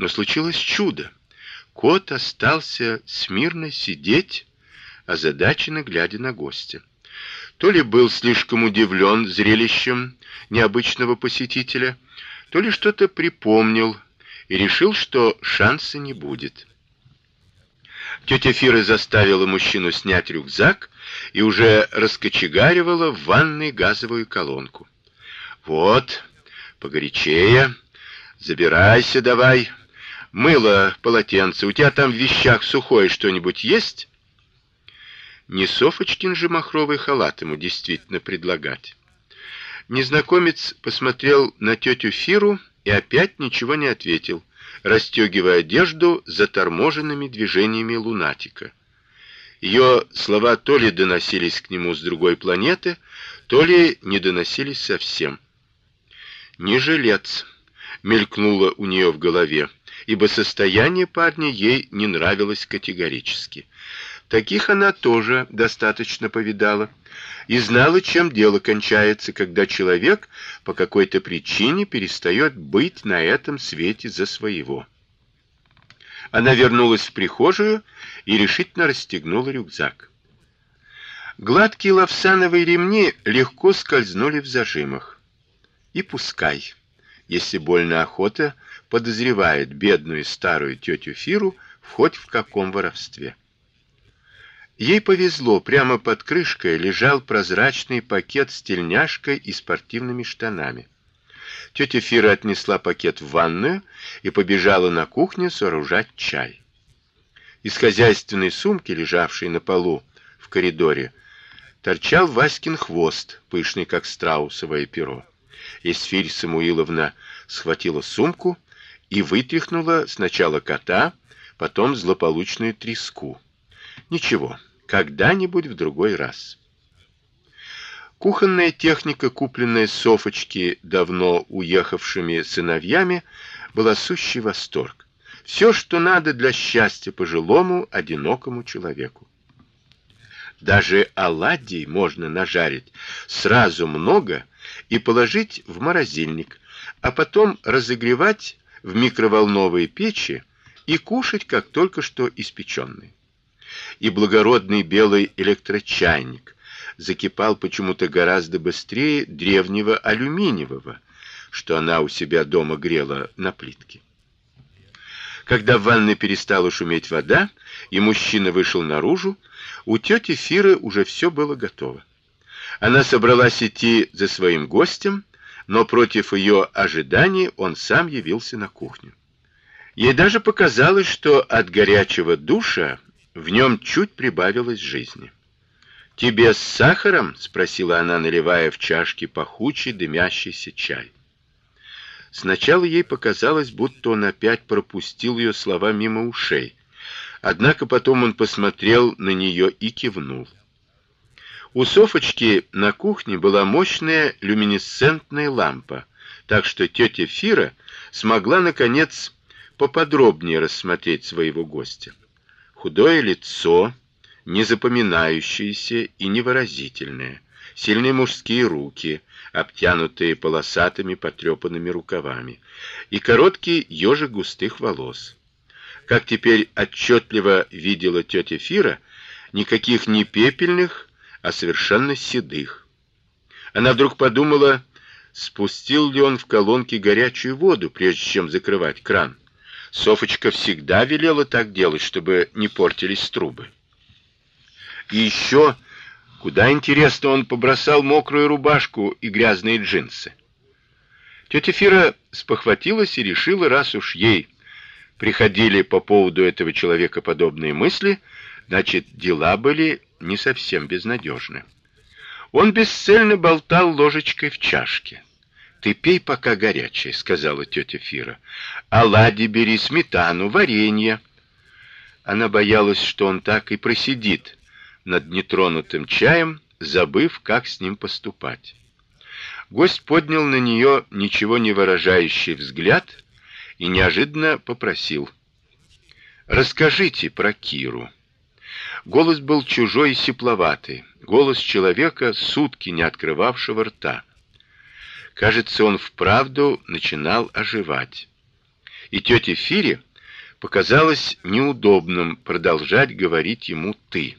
Но случилось чудо. Кот остался смирно сидеть, озадаченно глядя на гостя. То ли был слишком удивлен зрелищем необычного посетителя, то ли что-то припомнил и решил, что шанса не будет. Тетя Фира заставила мужчину снять рюкзак и уже раскочегаривала в ванной газовую колонку. Вот, погорячее, забирайся давай. Мыло, полотенце, у тебя там в вещах сухое что-нибудь есть? Не Софочкин же махровый халат ему действительно предлагать. Незнакомец посмотрел на тетю Фиру и опять ничего не ответил, расстегивая одежду заторможенными движениями лунатика. Ее слова то ли доносились к нему с другой планеты, то ли не доносились совсем. Не жилец мелькнуло у нее в голове, ибо состояние парня ей не нравилось категорически. Таких она тоже достаточно повидала и знала, чем дело кончается, когда человек по какой-то причине перестает быть на этом свете за своего. Она вернулась в прихожую и решительно расстегнула рюкзак. Гладкие лавсановые ремни легко скользнули в зажимах. И пускай, если больно охота подозревает бедную старую тетю Фиру в хоть в каком воровстве. Ей повезло, прямо под крышкой лежал прозрачный пакет с тельняшкой и спортивными штанами. Тетя Фира отнесла пакет в ванную и побежала на кухню сооружать чай. Из хозяйственной сумки, лежавшей на полу в коридоре, торчал Васькин хвост, пышный как страусовое перо. Эсфирь Самуиловна схватила сумку и вытряхнула сначала кота, потом злополучную треску. Ничего, когда-нибудь в другой раз. Кухонная техника, купленная Софочки давно уехавшими сыновьями, была сущий восторг. Все, что надо для счастья пожилому одинокому человеку. Даже оладий можно нажарить сразу много и положить в морозильник, а потом разогревать в микроволновой печи и кушать как только что испеченный и благородный белый электрочайник закипал почему-то гораздо быстрее древнего алюминиевого, что она у себя дома грела на плитке. Когда в ванной перестала шуметь вода, и мужчина вышел наружу, у тети Фиры уже все было готово. Она собралась идти за своим гостем, но против ее ожиданий он сам явился на кухню. Ей даже показалось, что от горячего душа в нем чуть прибавилось жизни. Тебе с сахаром, спросила она, наливая в чашки пахучий дымящийся чай. Сначала ей показалось, будто он опять пропустил ее слова мимо ушей. Однако потом он посмотрел на нее и кивнул. У Софочки на кухне была мощная люминесцентная лампа, так что тетя Фира смогла наконец поподробнее рассмотреть своего гостя. Худое лицо, незапоминающееся и невыразительное, сильные мужские руки, обтянутые полосатыми потрепанными рукавами, и короткий ежик густых волос. Как теперь отчетливо видела тетя Фира, никаких не пепельных, а совершенно седых. Она вдруг подумала, спустил ли он в колонке горячую воду, прежде чем закрывать кран. Софочка всегда велела так делать, чтобы не портились трубы. И еще, куда интересно, он побросал мокрую рубашку и грязные джинсы. Тетя Фира спохватилась и решила, раз уж ей приходили по поводу этого человека подобные мысли, значит, дела были не совсем безнадежны. Он бесцельно болтал ложечкой в чашке. Ты пей пока горячее, сказала тетя Фира. Оладьи бери, сметану, варенье. Она боялась, что он так и просидит над нетронутым чаем, забыв, как с ним поступать. Гость поднял на нее ничего не выражающий взгляд и неожиданно попросил: "Расскажите про Киру". Голос был чужой и сипловатый, голос человека, сутки не открывавшего рта. Кажется, он вправду начинал оживать. и тете Фире показалось неудобным продолжать говорить ему ты.